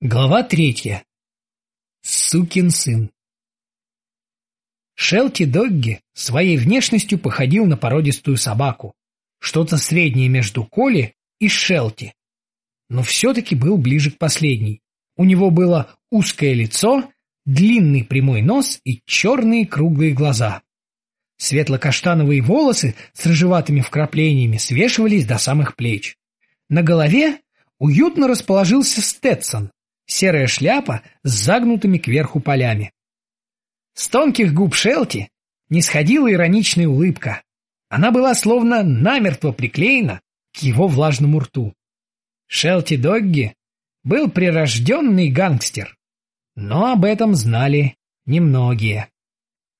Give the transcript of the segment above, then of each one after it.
Глава третья. Сукин сын. Шелти Догги своей внешностью походил на породистую собаку, что-то среднее между Коли и Шелти, но все-таки был ближе к последней. У него было узкое лицо, длинный прямой нос и черные круглые глаза. Светло-каштановые волосы с рыжеватыми вкраплениями свешивались до самых плеч. На голове уютно расположился Стетсон, серая шляпа с загнутыми кверху полями. С тонких губ Шелти не сходила ироничная улыбка. Она была словно намертво приклеена к его влажному рту. Шелти Догги был прирожденный гангстер, но об этом знали немногие.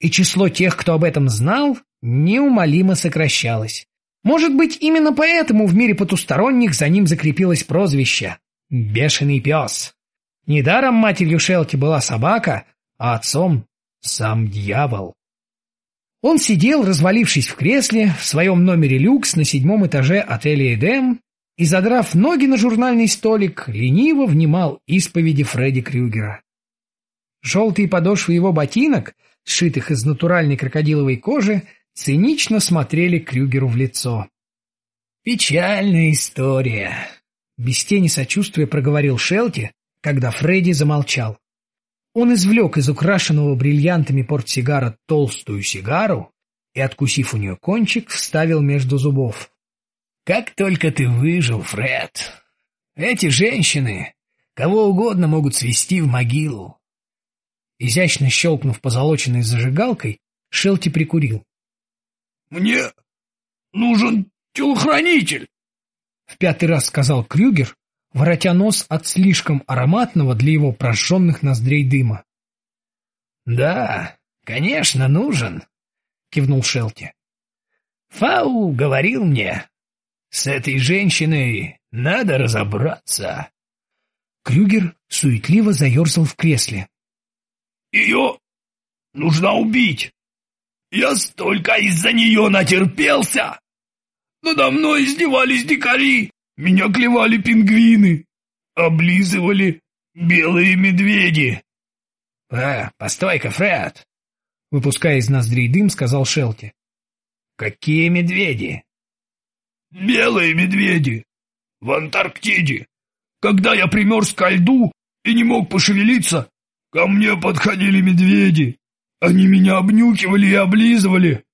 И число тех, кто об этом знал, неумолимо сокращалось. Может быть, именно поэтому в мире потусторонних за ним закрепилось прозвище «Бешеный пес». Недаром матерью Шелти была собака, а отцом — сам дьявол. Он сидел, развалившись в кресле, в своем номере люкс на седьмом этаже отеля «Эдем» и, задрав ноги на журнальный столик, лениво внимал исповеди Фредди Крюгера. Желтые подошвы его ботинок, сшитых из натуральной крокодиловой кожи, цинично смотрели Крюгеру в лицо. «Печальная история», — без тени сочувствия проговорил Шелти, когда Фредди замолчал. Он извлек из украшенного бриллиантами портсигара толстую сигару и, откусив у нее кончик, вставил между зубов. «Как только ты выжил, Фред! Эти женщины кого угодно могут свести в могилу!» Изящно щелкнув позолоченной зажигалкой, Шелти прикурил. «Мне нужен телохранитель!» В пятый раз сказал Крюгер, воротя нос от слишком ароматного для его прожженных ноздрей дыма. «Да, конечно, нужен», — кивнул Шелти. «Фау говорил мне, с этой женщиной надо разобраться». Крюгер суетливо заерзал в кресле. «Ее нужно убить! Я столько из-за нее натерпелся! Надо мной издевались дикари, меня клевали пингвины, облизывали белые медведи. — А, постой-ка, Фред! — выпуская из ноздрей дым, сказал Шелти. — Какие медведи? — Белые медведи. В Антарктиде. Когда я примерз ко льду и не мог пошевелиться, ко мне подходили медведи. Они меня обнюхивали и облизывали.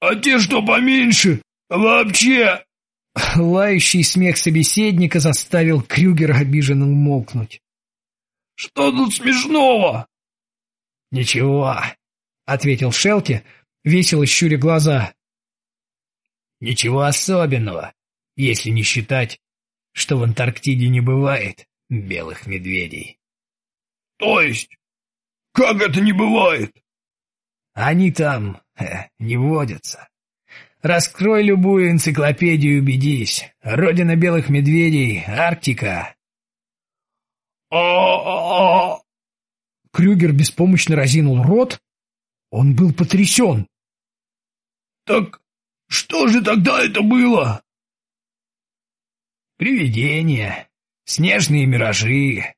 А те, что поменьше, вообще Лающий смех собеседника заставил Крюгера обиженно умолкнуть. — Что тут смешного? — Ничего, — ответил Шелти, весело щуря глаза. — Ничего особенного, если не считать, что в Антарктиде не бывает белых медведей. — То есть? Как это не бывает? — Они там э, не водятся. Раскрой любую энциклопедию и убедись. Родина белых медведей — Арктика. А, Крюгер беспомощно разинул рот. Он был потрясен. Так что же тогда это было? Привидения, снежные миражи.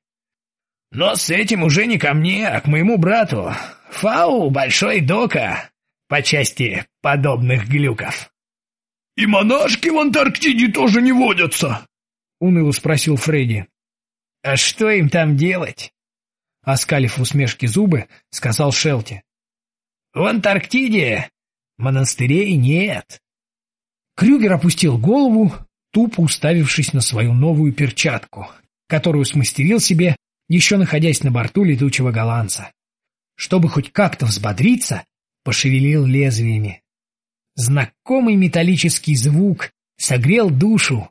Но с этим уже не ко мне, а к моему брату. Фау, Большой Дока по части подобных глюков. — И монашки в Антарктиде тоже не водятся? — уныло спросил Фредди. — А что им там делать? — оскалив усмешки зубы, сказал Шелти. — В Антарктиде монастырей нет. Крюгер опустил голову, тупо уставившись на свою новую перчатку, которую смастерил себе, еще находясь на борту летучего голландца. Чтобы хоть как-то взбодриться, пошевелил лезвиями. Знакомый металлический звук согрел душу.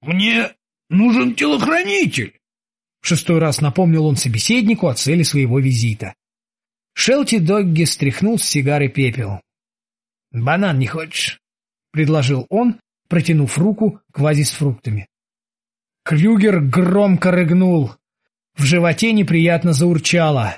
«Мне нужен телохранитель!» В шестой раз напомнил он собеседнику о цели своего визита. Шелти Догги стряхнул с сигары пепел. «Банан не хочешь?» — предложил он, протянув руку к вазе с фруктами. Крюгер громко рыгнул. В животе неприятно заурчало.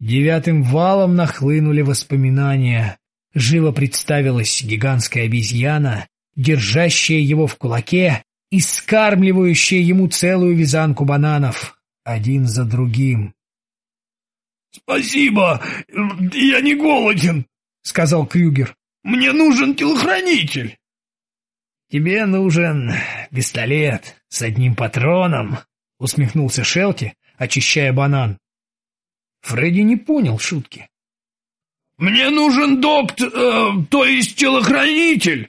Девятым валом нахлынули воспоминания. Живо представилась гигантская обезьяна, держащая его в кулаке и скармливающая ему целую вязанку бананов. один за другим. «Спасибо, я не голоден», — сказал Крюгер. «Мне нужен телохранитель». «Тебе нужен пистолет с одним патроном», — усмехнулся Шелти, очищая банан. Фредди не понял шутки. «Мне нужен доктор, э, то есть телохранитель!»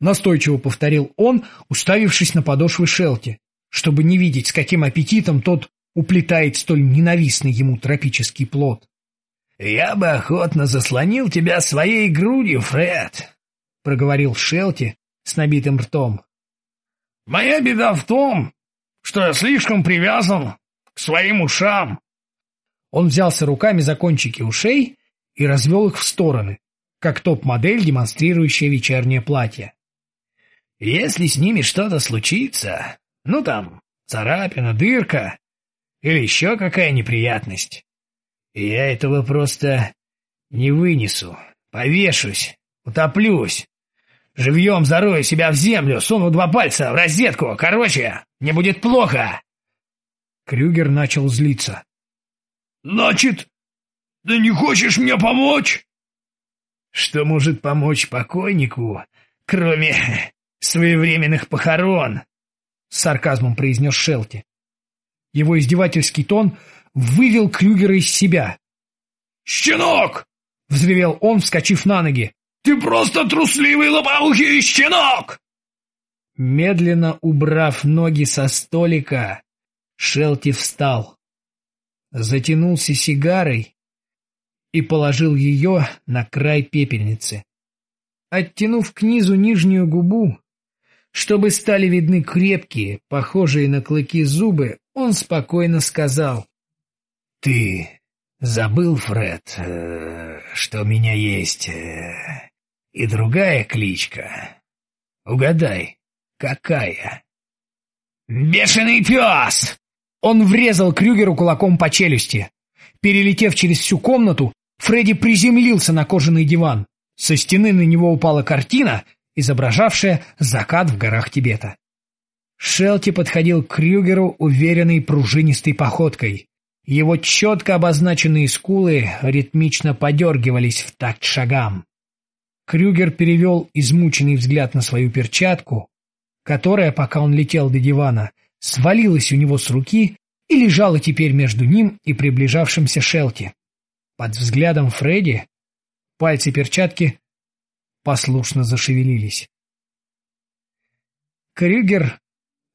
Настойчиво повторил он, уставившись на подошвы Шелти, чтобы не видеть, с каким аппетитом тот уплетает столь ненавистный ему тропический плод. «Я бы охотно заслонил тебя своей грудью, Фред», — проговорил Шелти с набитым ртом. «Моя беда в том, что я слишком привязан к своим ушам». Он взялся руками за кончики ушей и развел их в стороны, как топ-модель, демонстрирующая вечернее платье. Если с ними что-то случится, ну там, царапина, дырка или еще какая неприятность, я этого просто не вынесу, повешусь, утоплюсь. Живьем зарою себя в землю, суну два пальца в розетку. Короче, мне будет плохо. Крюгер начал злиться. «Значит, ты не хочешь мне помочь?» «Что может помочь покойнику, кроме своевременных похорон?» С сарказмом произнес Шелти. Его издевательский тон вывел Крюгера из себя. «Щенок!» — взревел он, вскочив на ноги. «Ты просто трусливый лопоухий щенок!» Медленно убрав ноги со столика, Шелти встал, затянулся сигарой и положил ее на край пепельницы. Оттянув к низу нижнюю губу, чтобы стали видны крепкие, похожие на клыки зубы, он спокойно сказал. «Ты забыл, Фред, э, что у меня есть э, и другая кличка? Угадай, какая?» «Бешеный пес!» Он врезал Крюгеру кулаком по челюсти. Перелетев через всю комнату, Фредди приземлился на кожаный диван. Со стены на него упала картина, изображавшая закат в горах Тибета. Шелти подходил к Крюгеру уверенной пружинистой походкой. Его четко обозначенные скулы ритмично подергивались в такт шагам. Крюгер перевел измученный взгляд на свою перчатку, которая, пока он летел до дивана, свалилась у него с руки и лежала теперь между ним и приближавшимся Шелти. Под взглядом Фредди пальцы перчатки послушно зашевелились. Крюгер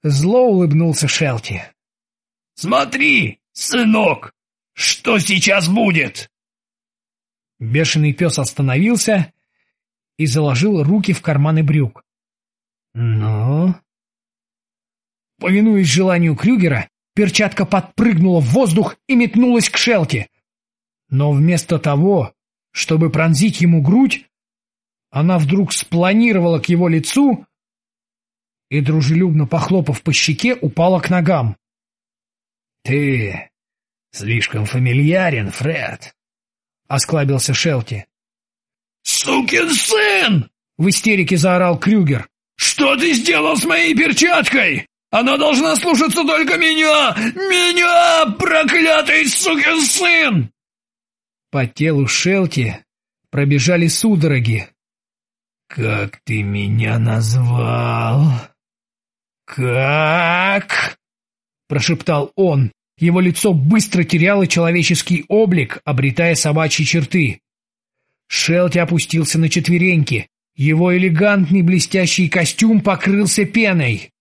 зло улыбнулся Шелти. «Смотри, сынок, что сейчас будет?» Бешеный пес остановился и заложил руки в карманы брюк. «Ну?» Повинуясь желанию Крюгера, перчатка подпрыгнула в воздух и метнулась к Шелти. Но вместо того, чтобы пронзить ему грудь, она вдруг спланировала к его лицу и, дружелюбно похлопав по щеке, упала к ногам. — Ты слишком фамильярен, Фред, — осклабился Шелти. — Сукин сын! — в истерике заорал Крюгер. — Что ты сделал с моей перчаткой? Она должна слушаться только меня! Меня, проклятый сукин сын! По телу Шелти пробежали судороги. «Как ты меня назвал?» «Как?» — прошептал он. Его лицо быстро теряло человеческий облик, обретая собачьи черты. Шелти опустился на четвереньки. Его элегантный блестящий костюм покрылся пеной.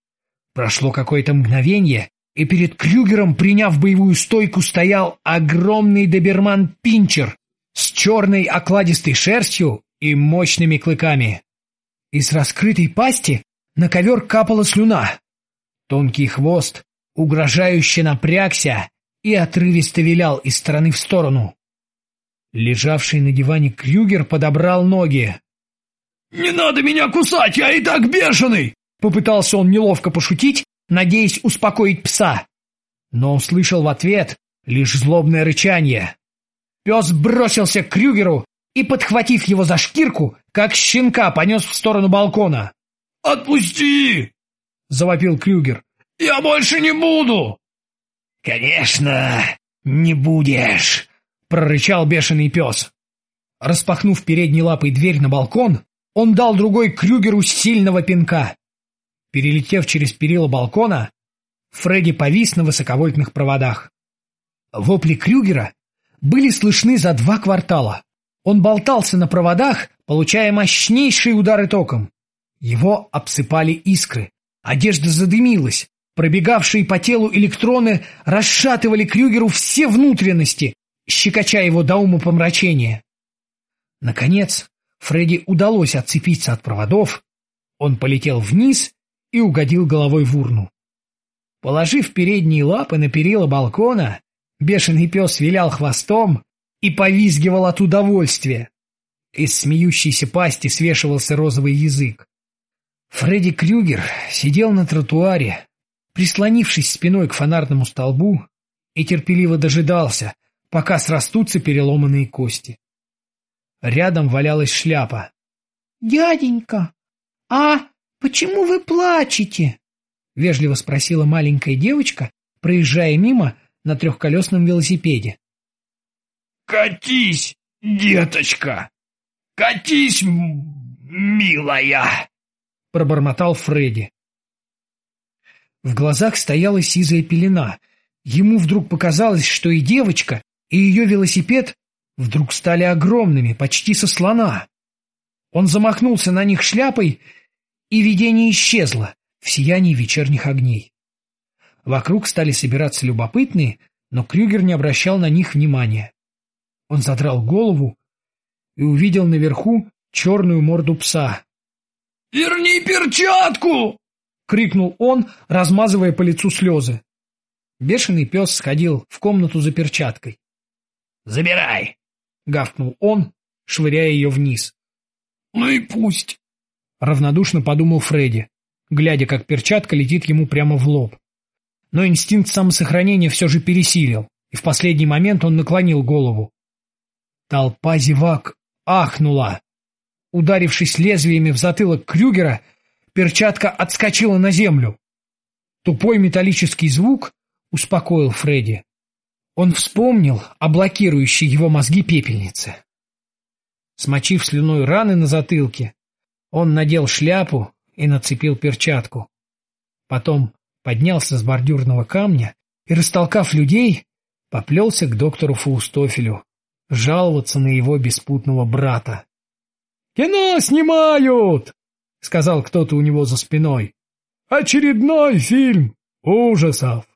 Прошло какое-то мгновение, и перед Крюгером, приняв боевую стойку, стоял огромный доберман-пинчер с черной окладистой шерстью и мощными клыками. Из раскрытой пасти на ковер капала слюна. Тонкий хвост угрожающе напрягся и отрывисто вилял из стороны в сторону. Лежавший на диване Крюгер подобрал ноги. «Не надо меня кусать, я и так бешеный!» Попытался он неловко пошутить, надеясь успокоить пса. Но услышал в ответ лишь злобное рычание. Пес бросился к Крюгеру и, подхватив его за шкирку, как щенка понес в сторону балкона. «Отпусти!» — завопил Крюгер. «Я больше не буду!» «Конечно, не будешь!» — прорычал бешеный пес. Распахнув передней лапой дверь на балкон, он дал другой Крюгеру сильного пинка. Перелетев через перила балкона, Фредди повис на высоковольтных проводах. Вопли Крюгера были слышны за два квартала. Он болтался на проводах, получая мощнейшие удары током. Его обсыпали искры. Одежда задымилась. Пробегавшие по телу электроны расшатывали Крюгеру все внутренности, щекоча его до ума помрачения. Наконец, Фредди удалось отцепиться от проводов. Он полетел вниз и угодил головой в урну. Положив передние лапы на перила балкона, бешеный пес вилял хвостом и повизгивал от удовольствия. Из смеющейся пасти свешивался розовый язык. Фредди Крюгер сидел на тротуаре, прислонившись спиной к фонарному столбу, и терпеливо дожидался, пока срастутся переломанные кости. Рядом валялась шляпа. — Дяденька, а почему вы плачете? — вежливо спросила маленькая девочка, проезжая мимо на трехколесном велосипеде. — Катись, деточка! Катись, милая! — пробормотал Фредди. В глазах стояла сизая пелена. Ему вдруг показалось, что и девочка, и ее велосипед вдруг стали огромными, почти со слона. Он замахнулся на них шляпой, и видение исчезло в сиянии вечерних огней. Вокруг стали собираться любопытные, но Крюгер не обращал на них внимания. Он задрал голову и увидел наверху черную морду пса. «Верни перчатку!» — крикнул он, размазывая по лицу слезы. Бешеный пес сходил в комнату за перчаткой. «Забирай!» гавкнул он, швыряя ее вниз. «Ну и пусть», — равнодушно подумал Фредди, глядя, как перчатка летит ему прямо в лоб. Но инстинкт самосохранения все же пересилил, и в последний момент он наклонил голову. Толпа зевак ахнула. Ударившись лезвиями в затылок Крюгера, перчатка отскочила на землю. Тупой металлический звук успокоил Фредди. Он вспомнил о блокирующей его мозги пепельнице. Смочив слюной раны на затылке, он надел шляпу и нацепил перчатку. Потом поднялся с бордюрного камня и, растолкав людей, поплелся к доктору Фаустофелю жаловаться на его беспутного брата. «Кино снимают!» — сказал кто-то у него за спиной. «Очередной фильм ужасов!»